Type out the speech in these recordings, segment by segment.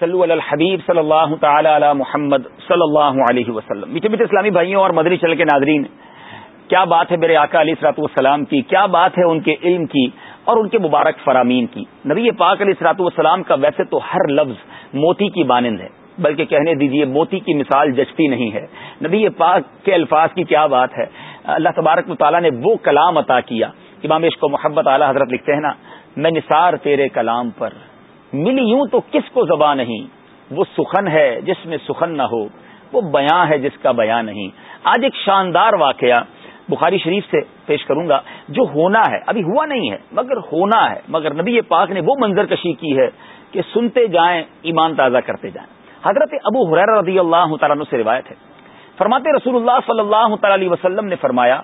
صلو علی الحبیب صلی اللہ تعالی علی محمد صلی اللہ علیہ وسلم. میٹھے میٹھے اسلامی بھائیوں اور مدری چل کے ناظرین، کیا بات ہے میرے آقا علی سرات والسلام کی؟ کیا بات ہے ان کے علم کی اور ان کے مبارک فرامین کی؟ نبی پاک علی سرات والسلام کا ویسے تو ہر لفظ موتی کی مانند ہے، بلکہ کہنے دیجیے موتی کی مثال جچتی نہیں ہے۔ نبی پاک کے الفاظ کی کیا بات ہے؟ اللہ تبارک مطالعہ نے وہ کلام عطا کیا۔ امام عشق و محبت اعلی حضرت لکھتے ہیں نا، میں نثار تیرے کلام پر، ملی یوں تو کس کو زبان نہیں؟ وہ سخن ہے جس میں سخن نہ ہو، وہ بیاں ہے جس کا بیاں نہیں۔ آج ایک شاندار واقعہ بخاری شریف سے پیش کروں گا، جو ہونا ہے، ابھی ہوا نہیں ہے، مگر ہونا ہے۔ مگر نبی پاک نے وہ منظر کشی کی ہے کہ سنتے جائیں، ایمان تازہ کرتے جائیں۔ حضرت ابو حریر رضی اللہ تعالیٰ سے روایت ہے۔ فرماتے رسول اللہ صلی اللہ تعالی وسلم نے فرمایا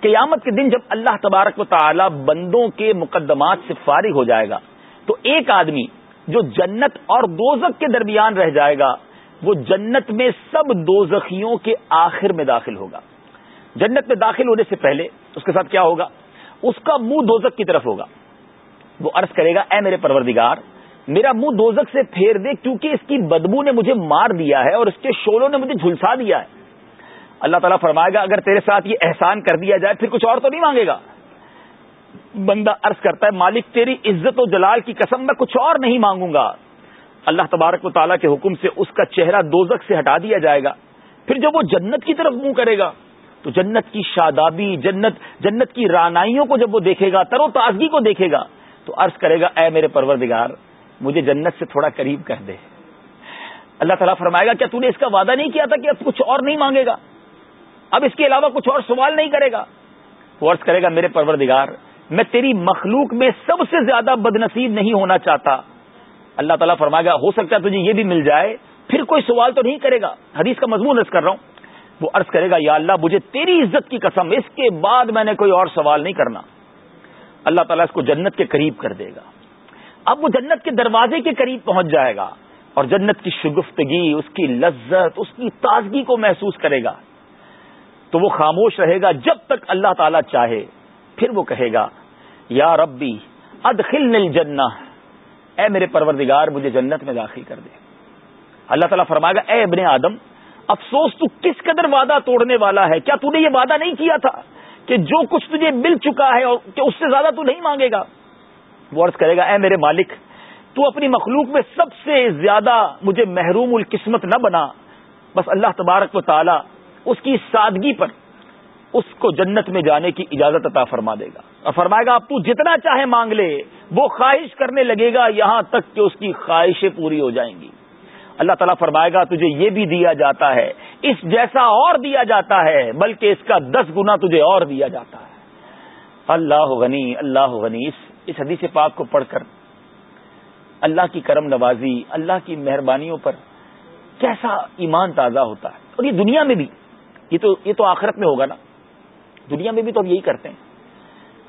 قیامت کے دن جب اللہ تبارک و تعالی بندوں کے مقدمات سے فارغ ہو جائے گا، تو ایک آدمی جو جنت اور دوزک کے درمیان رہ جائے گا، وہ جنت میں سب دوزخیوں کے آخر میں داخل ہوگا۔ جنت میں داخل ہونے سے پہلے اس کے ساتھ کیا ہوگا؟ اس کا منہ دوزک کی طرف ہوگا۔ وہ عرض کرے گا، اے میرے پروردگار، میرا منہ دوزک سے پھیر دے کیونکہ اس کی بدبو نے مجھے مار دیا ہے اور اس کے شولوں نے مجھے جھلسا دیا ہے۔ اللہ تعالیٰ فرمائے گا، اگر تیرے ساتھ یہ احسان کر دیا جائے، پھر کچھ اور تو نہیں مانگے گا۔ بندہ عرض کرتا ہے، مالک تیری عزت و جلال کی قسم میں کچھ اور نہیں مانگوں گا۔ اللہ تبارک و تعالیٰ کے حکم سے اس کا چہرہ دوزک سے ہٹا دیا جائے گا۔ پھر جب وہ جنت کی طرف منہ کرے گا، تو جنت کی شادابی، جنت جنت کی رانائیوں کو جب وہ دیکھے گا، تر و تازگی کو دیکھے گا، تو عرض کرے گا، اے میرے پروردگار، مجھے جنت سے تھوڑا قریب کر دے۔ اللہ تعالیٰ فرمائے گا، کیا تو نے اس کا وعدہ نہیں کیا تھا کہ اب کچھ اور نہیں مانگے گا؟ اب اس کے علاوہ کچھ اور سوال نہیں کرے گا۔ وہ عرض کرے گا، میرے پروردگار، میں تیری مخلوق میں سب سے زیادہ بد نصیب نہیں ہونا چاہتا۔ اللہ تعالیٰ فرمائے گا، ہو سکتا ہے تجھے یہ بھی مل جائے۔ پھر کوئی سوال تو نہیں کرے گا۔ حدیث کا مضمون عرض کر رہا ہوں۔ وہ عرض کرے گا، یا اللہ، مجھے تیری عزت کی قسم، اس کے بعد میں نے کوئی اور سوال نہیں کرنا۔ اللہ تعالیٰ اس کو جنت کے قریب کر دے گا۔ اب وہ جنت کے دروازے کے قریب پہنچ جائے گا اور جنت کی شگفتگی، اس کی لذت، اس کی تازگی کو محسوس کرے گا۔ تو وہ خاموش رہے گا جب تک اللہ تعالیٰ چاہے۔ پھر وہ کہے گا، یا ربی ادخل نل جنا اے میرے پروردگار، مجھے جنت میں داخل کر دے۔ اللہ تعالیٰ فرمائے گا، اے ابن آدم، افسوس، تو کس قدر وعدہ توڑنے والا ہے؟ کیا تو نے یہ وعدہ نہیں کیا تھا کہ جو کچھ تجھے مل چکا ہے اور کہ اس سے زیادہ تو نہیں مانگے گا؟ وہ عرض کرے گا، اے میرے مالک، تو اپنی مخلوق میں سب سے زیادہ مجھے محروم القسمت نہ بنا۔ بس اللہ تبارک و تعالی اس کی سادگی پر اس کو جنت میں جانے کی اجازت عطا فرما دے گا۔ اور فرمائے گا اب تو جتنا چاہے مانگ لے، وہ خواہش کرنے لگے گا، یہاں تک کہ اس کی خواہشیں پوری ہو جائیں گی۔ اللہ تعالیٰ فرمائے گا، تجھے یہ بھی دیا جاتا ہے، اس جیسا اور دیا جاتا ہے، بلکہ اس کا دس گنا تجھے اور دیا جاتا ہے۔ اللہ غنی اللہ غنی۔ اس اس حدیث پاک کو پڑھ کر اللہ کی کرم نوازی، اللہ کی مہربانیوں پر کیسا ایمان تازہ ہوتا ہے۔ اور یہ دنیا میں بھی یہ تو یہ تو آخرت میں ہوگا نا۔ دنیا میں بھی تو ہم یہی کرتے ہیں۔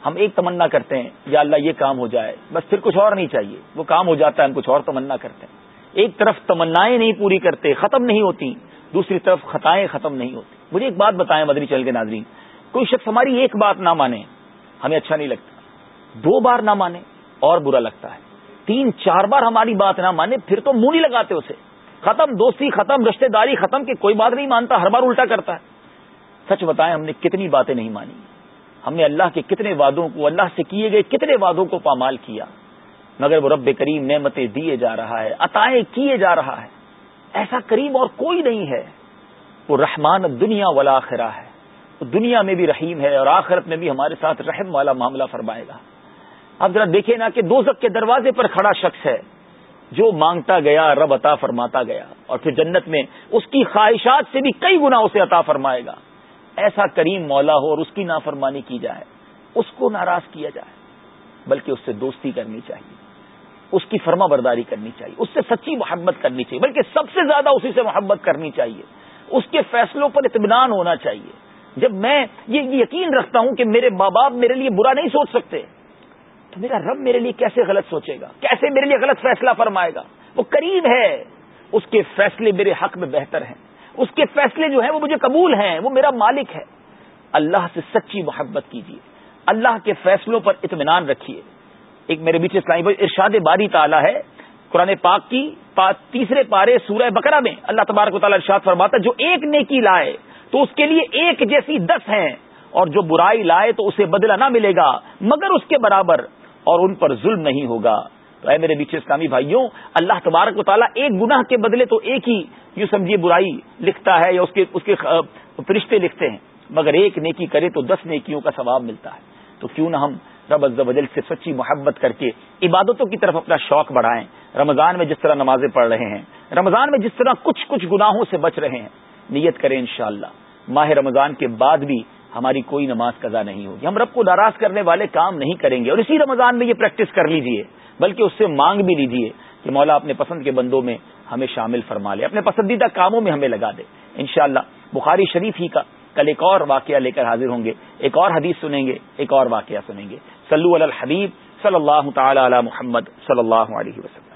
ہم ایک تمنا کرتے ہیں، یا اللہ یہ کام ہو جائے۔ بس پھر کچھ اور نہیں چاہیے۔ وہ کام ہو جاتا ہے، ہم کچھ اور تمنا کرتے ہیں۔ ایک طرف تمنائیں نہیں پوری کرتے، ختم نہیں ہوتی۔ دوسری طرف خطائیں ختم نہیں ہوتی۔ مجھے ایک بات بتائیں مدنی چل کے ناظرین۔ کوئی شخص ہماری ایک بات نہ مانے، ہمیں اچھا نہیں لگتا۔ دو بار نہ مانے اور برا لگتا ہے۔ تین، چار بار ہماری بات نہ مانے، پھر تو منہ نہیں لگاتے اسے۔ ختم، دوستی ختم، رشتہ داری ختم، کہ کوئی بات نہیں مانتا، ہر بار الٹا کرتا ہے۔ سچ بتائیں، ہم نے کتنی باتیں نہیں مانی۔ ہم نے اللہ کے کتنے وعدوں کو، اللہ سے کیے گئے کتنے وعدوں کو پامال کیا۔ مگر وہ رب کریم نعمتیں دیے جا رہا ہے، عطائیں کیے جا رہا ہے۔ ایسا کریم اور کوئی نہیں ہے۔ وہ رحمان دنیا والا آخرا ہے۔ وہ دنیا میں بھی رحیم ہے اور آخرت میں بھی ہمارے ساتھ رحم والا معاملہ فرمائے گا۔ اب ذرا دیکھیں نا کہ دو کے دروازے پر کھڑا شخص ہے۔ جو مانگتا گیا، رب عطا فرماتا گیا۔ اور پھر جنت میں اس کی خواہشات سے بھی کئی گنا اسے عطا فرمائے گا۔ ایسا کریم مولا ہو اور اس کی نافرمانی کی جائے، اس کو ناراض کیا جائے، بلکہ اس سے دوستی کرنی چاہیے، اس کی فرما برداری کرنی چاہیے، اس سے سچی محبت کرنی چاہیے، بلکہ سب سے زیادہ اسی سے محبت کرنی چاہیے۔ اس کے فیصلوں پر اطمینان ہونا چاہیے۔ جب میں یہ یقین رکھتا ہوں کہ میرے ماں باپ میرے لیے برا نہیں سوچ سکتے تو میرا رب میرے لیے کیسے غلط سوچے گا؟ کیسے میرے لیے غلط فیصلہ فرمائے گا؟ وہ قریب ہے۔ اس کے فیصلے میرے حق میں بہتر ہیں۔ اس کے فیصلے جو ہیں وہ مجھے قبول ہیں۔ وہ میرا مالک ہے۔ اللہ سے سچی محبت کیجیے۔ اللہ کے فیصلوں پر اطمینان رکھیے۔ ایک میرے بیچ اسلامی بھائی ارشاد باری تعالیٰ ہے۔ قرآن پاک کی تیسرے پارے سورہ بکرا میں اللہ تبارک و تعالیٰ ارشاد فرماتا جو ایک نیکی لائے تو اس کے لیے ایک جیسی دس ہیں اور جو برائی لائے تو اسے بدلہ نہ ملے گا، مگر اس کے برابر اور ان پر ظلم نہیں ہوگا۔ تو اے میرے بیچ اسلامی بھائیوں، اللہ تبارک و تعالیٰ ایک گناہ کے بدلے تو ایک ہی یوں سمجھیے برائی لکھتا ہے یا اس کے اس کے فرشتے لکھتے ہیں۔ مگر ایک نیکی کرے تو دس نیکیوں کا ثواب ملتا ہے۔ تو کیوں نہ ہم رب وجل سے سچی محبت کر کے عبادتوں کی طرف اپنا شوق بڑھائیں۔ رمضان میں جس طرح نمازیں پڑھ رہے ہیں، رمضان میں جس طرح کچھ کچھ گناہوں سے بچ رہے ہیں، نیت کریں انشاءاللہ۔ ماہ رمضان کے بعد بھی ہماری کوئی نماز قضا نہیں ہوگی۔ ہم رب کو ناراض کرنے والے کام نہیں کریں گے اور اسی رمضان میں یہ پریکٹس کر لیجیے، بلکہ اس سے مانگ بھی لیجیے کہ مولا اپنے پسند کے بندوں میں ہمیں شامل فرما لے، اپنے پسندیدہ کاموں میں ہمیں لگا دے۔ انشاءاللہ، بخاری شریف ہی کا کل ایک اور واقعہ لے کر حاضر ہوں گے۔ ایک اور حدیث سنیں گے، ایک اور واقعہ سنیں گے۔ سلو الحبیب صلی اللہ تعالی علی محمد صلی اللہ علیہ وسلم۔